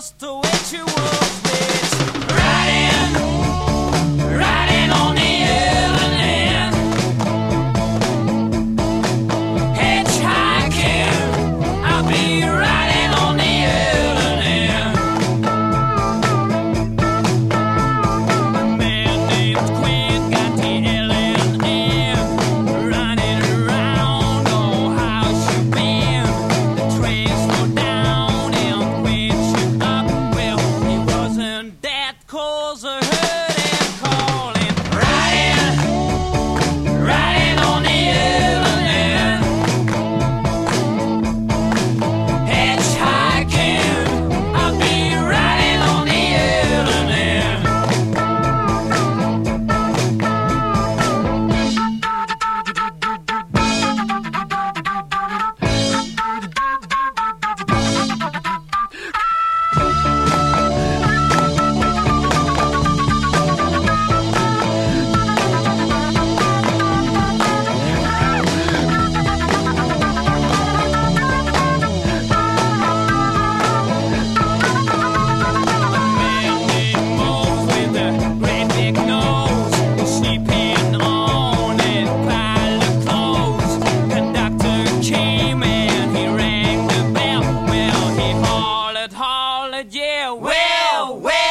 just the way you well, well.